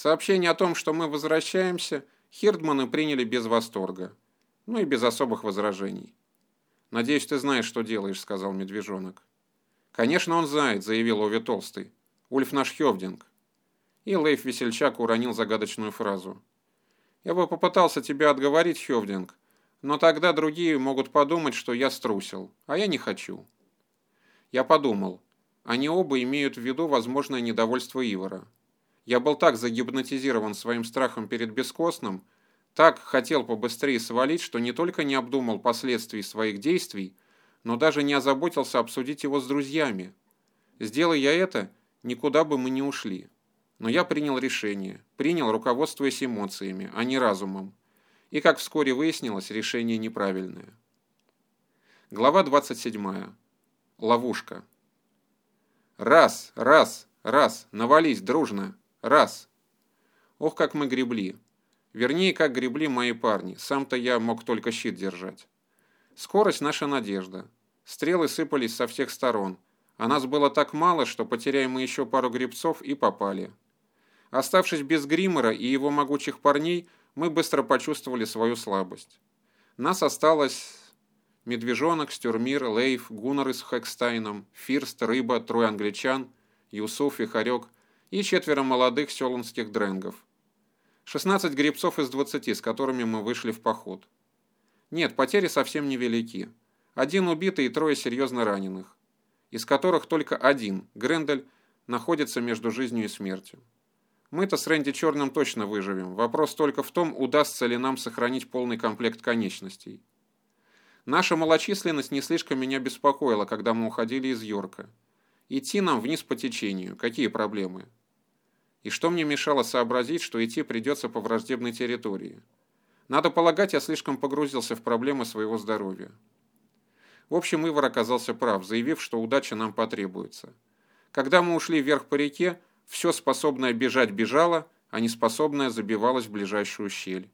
Сообщение о том, что мы возвращаемся, Хирдманы приняли без восторга, ну и без особых возражений. «Надеюсь, ты знаешь, что делаешь», — сказал медвежонок. «Конечно, он знает», — заявил Ови Толстый. «Ульф наш Хевдинг». И Лейф Весельчак уронил загадочную фразу. «Я бы попытался тебя отговорить, Хевдинг, но тогда другие могут подумать, что я струсил, а я не хочу». Я подумал, они оба имеют в виду возможное недовольство Ивара. Я был так загипнотизирован своим страхом перед бескостным, так хотел побыстрее свалить, что не только не обдумал последствий своих действий, но даже не озаботился обсудить его с друзьями. Сделай я это, никуда бы мы не ушли. Но я принял решение, принял, руководствуясь эмоциями, а не разумом. И, как вскоре выяснилось, решение неправильное. Глава 27. Ловушка. Раз, раз, раз, навались дружно. Раз. Ох, как мы гребли. Вернее, как гребли мои парни. Сам-то я мог только щит держать. Скорость – наша надежда. Стрелы сыпались со всех сторон. А нас было так мало, что потеряем мы еще пару гребцов и попали. Оставшись без Гриммера и его могучих парней, мы быстро почувствовали свою слабость. Нас осталось Медвежонок, Стюрмир, Лейф, Гуннер с Хекстайном, Фирст, Рыба, трое англичан, Юсуф, Вихарек и четверо молодых селунских дренгов. 16 гребцов из 20, с которыми мы вышли в поход. Нет, потери совсем невелики. Один убитый и трое серьезно раненых, из которых только один, Грендель, находится между жизнью и смертью. Мы-то с Рэнди Черным точно выживем. Вопрос только в том, удастся ли нам сохранить полный комплект конечностей. Наша малочисленность не слишком меня беспокоила, когда мы уходили из Йорка. Идти нам вниз по течению. Какие проблемы? И что мне мешало сообразить, что идти придется по враждебной территории? Надо полагать, я слишком погрузился в проблемы своего здоровья. В общем, Ивар оказался прав, заявив, что удача нам потребуется. Когда мы ушли вверх по реке, все способное бежать бежало, а неспособное забивалось в ближайшую щель.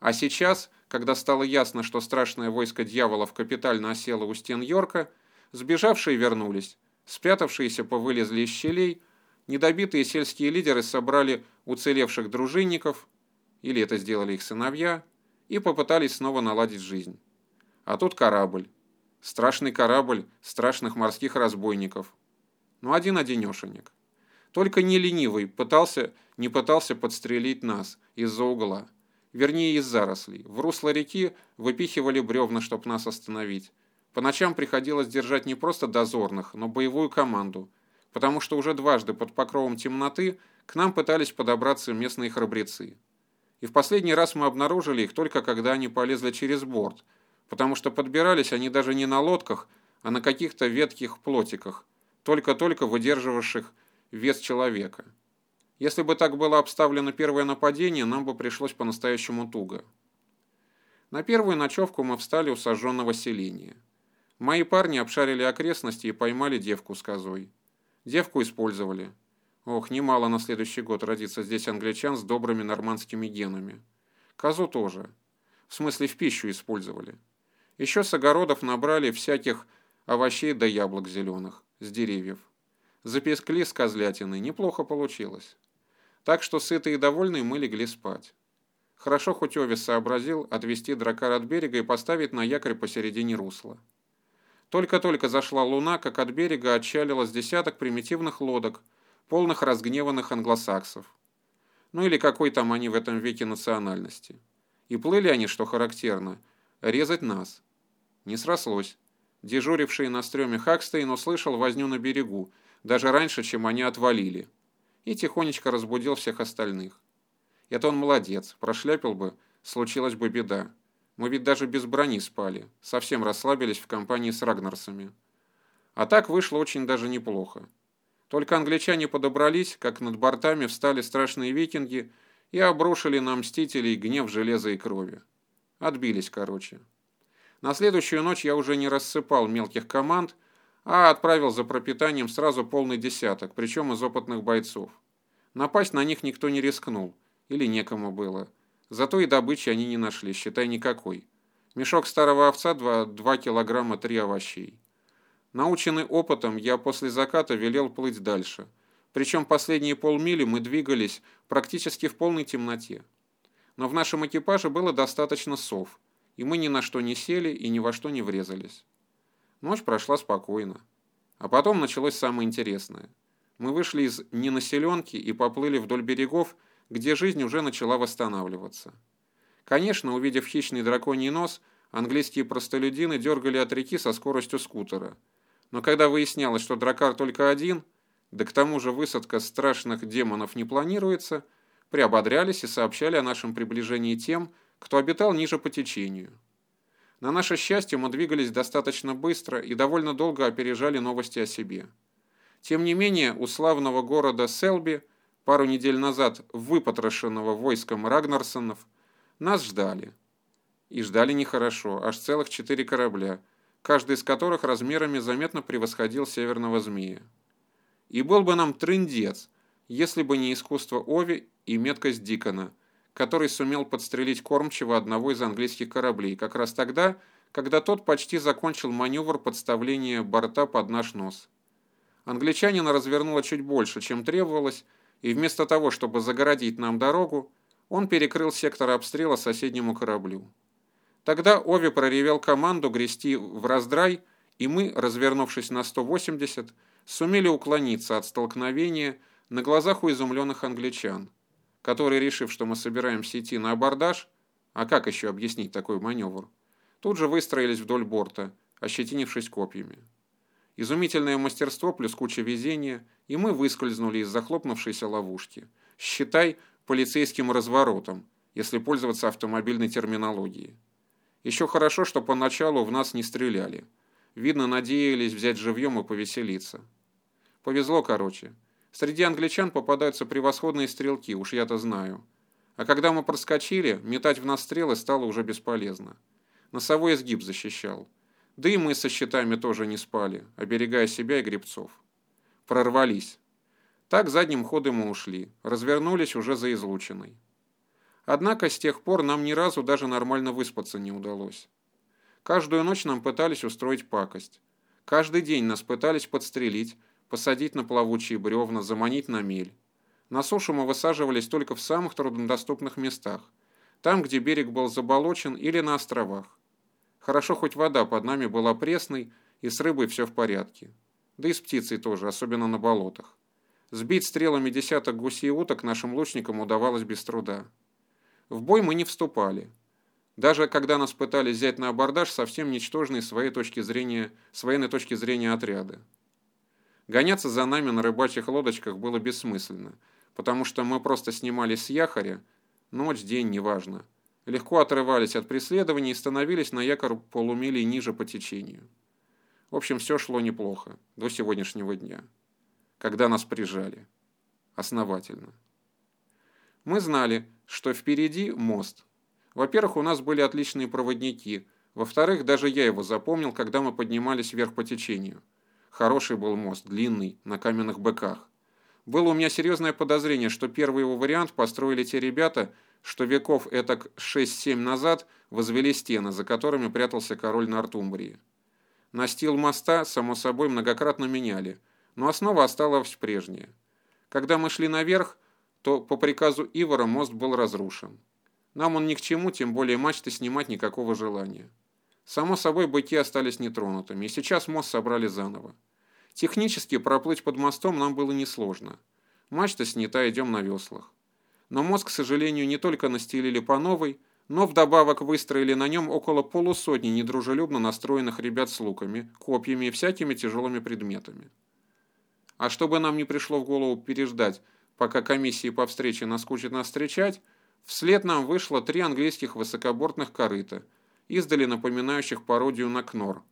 А сейчас, когда стало ясно, что страшное войско дьяволов капитально осело у стен Йорка, сбежавшие вернулись, спрятавшиеся повылезли из щелей, недобитые сельские лидеры собрали уцелевших дружинников, или это сделали их сыновья, и попытались снова наладить жизнь. А тут корабль. Страшный корабль страшных морских разбойников. Ну, один-одинешенек. Только не ленивый пытался, не пытался подстрелить нас из-за угла. Вернее, из зарослей. В русло реки выпихивали бревна, чтобы нас остановить. По ночам приходилось держать не просто дозорных, но боевую команду – потому что уже дважды под покровом темноты к нам пытались подобраться местные храбрецы. И в последний раз мы обнаружили их только когда они полезли через борт, потому что подбирались они даже не на лодках, а на каких-то ветких плотиках, только-только выдерживавших вес человека. Если бы так было обставлено первое нападение, нам бы пришлось по-настоящему туго. На первую ночевку мы встали у сожженного селения. Мои парни обшарили окрестности и поймали девку с козой. Девку использовали. Ох, немало на следующий год родится здесь англичан с добрыми нормандскими генами. Козу тоже. В смысле, в пищу использовали. Еще с огородов набрали всяких овощей да яблок зеленых, с деревьев. Запескли с козлятины, неплохо получилось. Так что сытые и довольные мы легли спать. Хорошо хоть Овес сообразил отвести дракар от берега и поставить на якорь посередине русла. Только-только зашла луна, как от берега отчалилось десяток примитивных лодок, полных разгневанных англосаксов. Ну или какой там они в этом веке национальности. И плыли они, что характерно, резать нас. Не срослось. Дежуривший на стреме Хакстейн услышал возню на берегу, даже раньше, чем они отвалили. И тихонечко разбудил всех остальных. Это он молодец, прошляпил бы, случилась бы беда. Мы ведь даже без брони спали, совсем расслабились в компании с Рагнарсами. А так вышло очень даже неплохо. Только англичане подобрались, как над бортами встали страшные викинги и обрушили на мстителей гнев железа и крови. Отбились, короче. На следующую ночь я уже не рассыпал мелких команд, а отправил за пропитанием сразу полный десяток, причем из опытных бойцов. Напасть на них никто не рискнул, или некому было – Зато и добычи они не нашли, считай, никакой. Мешок старого овца 2, 2 килограмма 3 овощей. Наученный опытом, я после заката велел плыть дальше, причем последние полмили мы двигались практически в полной темноте. Но в нашем экипаже было достаточно сов, и мы ни на что не сели и ни во что не врезались. Ночь прошла спокойно. А потом началось самое интересное. Мы вышли из ненаселенки и поплыли вдоль берегов, где жизнь уже начала восстанавливаться. Конечно, увидев хищный драконий нос, английские простолюдины дергали от реки со скоростью скутера. Но когда выяснялось, что дракар только один, да к тому же высадка страшных демонов не планируется, приободрялись и сообщали о нашем приближении тем, кто обитал ниже по течению. На наше счастье мы двигались достаточно быстро и довольно долго опережали новости о себе. Тем не менее, у славного города Селби, пару недель назад выпотрошенного войском Рагнарсонов, нас ждали. И ждали нехорошо, аж целых четыре корабля, каждый из которых размерами заметно превосходил северного змея. И был бы нам трындец, если бы не искусство Ови и меткость Дикона – который сумел подстрелить кормчего одного из английских кораблей, как раз тогда, когда тот почти закончил маневр подставления борта под наш нос. Англичанина развернуло чуть больше, чем требовалось, и вместо того, чтобы загородить нам дорогу, он перекрыл сектор обстрела соседнему кораблю. Тогда Ови проревел команду грести в раздрай, и мы, развернувшись на 180, сумели уклониться от столкновения на глазах у изумленных англичан которые, решив, что мы собираемся идти на абордаж, а как еще объяснить такой маневр, тут же выстроились вдоль борта, ощетинившись копьями. Изумительное мастерство плюс куча везения, и мы выскользнули из захлопнувшейся ловушки. Считай полицейским разворотом, если пользоваться автомобильной терминологией. Еще хорошо, что поначалу в нас не стреляли. Видно, надеялись взять живьем и повеселиться. Повезло, короче. Среди англичан попадаются превосходные стрелки, уж я-то знаю. А когда мы проскочили, метать в нас стрелы стало уже бесполезно. Носовой изгиб защищал. Да и мы со щитами тоже не спали, оберегая себя и гребцов. Прорвались. Так задним ходом мы ушли, развернулись уже за излучиной. Однако с тех пор нам ни разу даже нормально выспаться не удалось. Каждую ночь нам пытались устроить пакость. Каждый день нас пытались подстрелить, посадить на плавучие бревна, заманить на мель. На сушу мы высаживались только в самых труднодоступных местах, там, где берег был заболочен или на островах. Хорошо, хоть вода под нами была пресной, и с рыбой все в порядке. Да и с птицей тоже, особенно на болотах. Сбить стрелами десяток гусей и уток нашим лучникам удавалось без труда. В бой мы не вступали. Даже когда нас пытались взять на абордаж совсем ничтожные своей точки зрения, с военной точки зрения отряды. Гоняться за нами на рыбачьих лодочках было бессмысленно, потому что мы просто снимались с якоря, ночь, день, неважно. Легко отрывались от преследований и становились на якор полумили ниже по течению. В общем, все шло неплохо до сегодняшнего дня, когда нас прижали. Основательно. Мы знали, что впереди мост. Во-первых, у нас были отличные проводники. Во-вторых, даже я его запомнил, когда мы поднимались вверх по течению. Хороший был мост, длинный, на каменных быках. Было у меня серьезное подозрение, что первый его вариант построили те ребята, что веков этак 6-7 назад возвели стены, за которыми прятался король Нортумбрии. Настил моста, само собой, многократно меняли, но основа осталась прежняя. Когда мы шли наверх, то по приказу Ивара мост был разрушен. Нам он ни к чему, тем более мачты снимать никакого желания. Само собой, быки остались нетронутыми, и сейчас мост собрали заново. Технически проплыть под мостом нам было несложно. Мачта снята, идем на веслах. Но мост, к сожалению, не только настелили по новой, но вдобавок выстроили на нем около полусотни недружелюбно настроенных ребят с луками, копьями и всякими тяжелыми предметами. А чтобы нам не пришло в голову переждать, пока комиссии по встрече наскучит нас встречать, вслед нам вышло три английских высокобортных корыта – издали напоминающих пародию на кнор,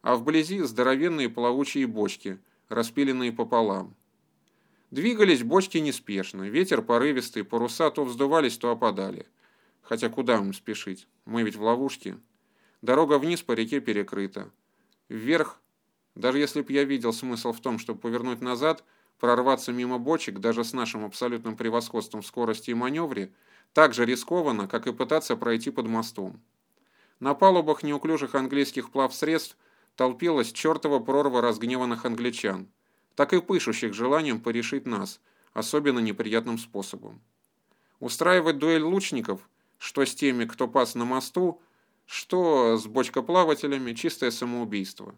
а вблизи здоровенные плавучие бочки, распиленные пополам. Двигались бочки неспешно, ветер порывистый, паруса то вздувались, то опадали. Хотя куда им спешить? Мы ведь в ловушке. Дорога вниз по реке перекрыта. Вверх, даже если б я видел смысл в том, чтобы повернуть назад, прорваться мимо бочек, даже с нашим абсолютным превосходством в скорости и маневре, так же рискованно, как и пытаться пройти под мостом. На палубах неуклюжих английских плавсредств толпилась чертова прорва разгневанных англичан. Так и пышущих желанием порешить нас, особенно неприятным способом. Устраивать дуэль лучников, что с теми, кто пас на мосту, что с бочкоплавателями, чистое самоубийство.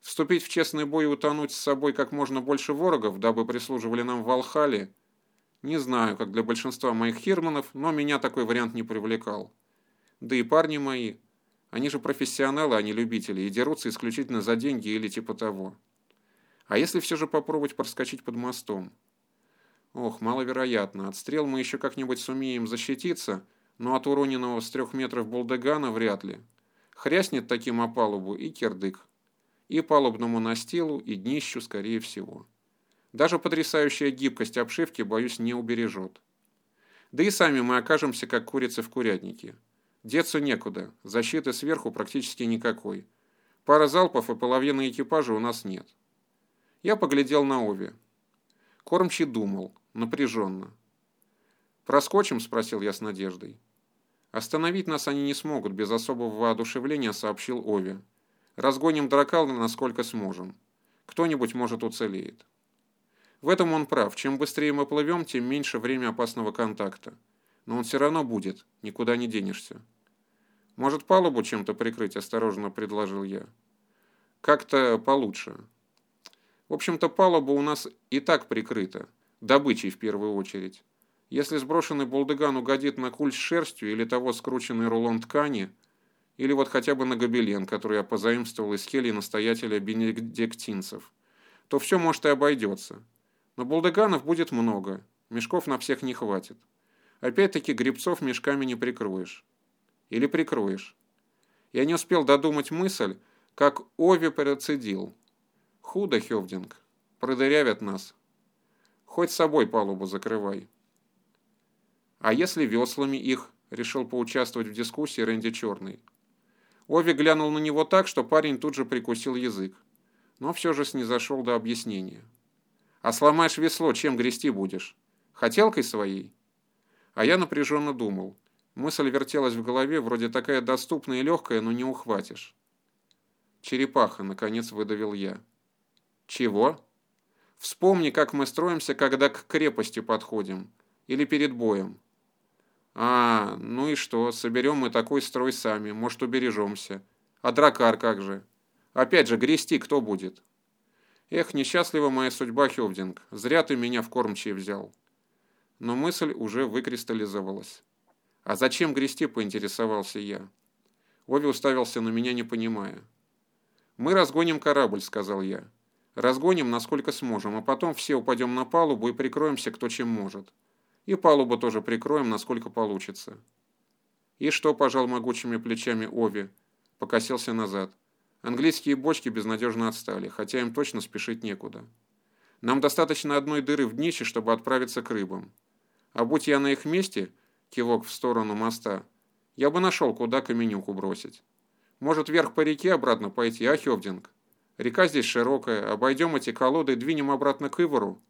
Вступить в честный бой и утонуть с собой как можно больше ворогов, дабы прислуживали нам в Валхале, не знаю, как для большинства моих хирманов, но меня такой вариант не привлекал. Да и парни мои, они же профессионалы, а не любители, и дерутся исключительно за деньги или типа того. А если все же попробовать проскочить под мостом? Ох, маловероятно. От стрел мы еще как-нибудь сумеем защититься, но от уроненного с трех метров болдегана вряд ли. Хряснет таким о палубу и кирдык. И палубному настилу, и днищу, скорее всего. Даже потрясающая гибкость обшивки, боюсь, не убережет. Да и сами мы окажемся, как курицы в курятнике. Деться некуда, защиты сверху практически никакой. Пара залпов и половины экипажа у нас нет. Я поглядел на Ови. Кормчий думал, напряженно. «Проскочим?» – спросил я с надеждой. «Остановить нас они не смогут», – без особого воодушевления сообщил Ови. «Разгоним дракал, насколько сможем. Кто-нибудь, может, уцелеет». В этом он прав. Чем быстрее мы плывем, тем меньше время опасного контакта. Но он все равно будет, никуда не денешься. «Может, палубу чем-то прикрыть?» – осторожно предложил я. «Как-то получше». В общем-то, палуба у нас и так прикрыта. Добычей в первую очередь. Если сброшенный болдыган угодит на куль с шерстью или того скрученный рулон ткани, или вот хотя бы на гобелен, который я позаимствовал из кельи настоятеля бенедиктинцев, то все может и обойдется. Но булдыганов будет много, мешков на всех не хватит. Опять-таки грибцов мешками не прикроешь. Или прикроешь. Я не успел додумать мысль, как Ови процедил. Худо, Хевдинг, продырявят нас. Хоть собой палубу закрывай. А если веслами их, решил поучаствовать в дискуссии Рэнди Черный. Ови глянул на него так, что парень тут же прикусил язык, но все же снизошел до объяснения. А сломаешь весло, чем грести будешь? Хотелкой своей? А я напряженно думал. Мысль вертелась в голове, вроде такая доступная и легкая, но не ухватишь. Черепаха, наконец выдавил я. Чего? Вспомни, как мы строимся, когда к крепости подходим. Или перед боем. А, ну и что, соберем мы такой строй сами, может убережемся. А дракар как же? Опять же, грести кто будет? Эх, несчастлива моя судьба, Хевдинг, зря ты меня в кормчие взял. Но мысль уже выкристаллизовалась. А зачем грести, поинтересовался я. Ови уставился на меня, не понимая. «Мы разгоним корабль», — сказал я. «Разгоним, насколько сможем, а потом все упадем на палубу и прикроемся, кто чем может. И палубу тоже прикроем, насколько получится». «И что?» – пожал могучими плечами Ови. Покосился назад. Английские бочки безнадежно отстали, хотя им точно спешить некуда. Нам достаточно одной дыры в днище, чтобы отправиться к рыбам. А будь я на их месте, кивок в сторону моста, я бы нашел, куда каменюку бросить. Может, вверх по реке обратно пойти, а, Хевдинг? Река здесь широкая, обойдем эти колоды и двинем обратно к Ивору.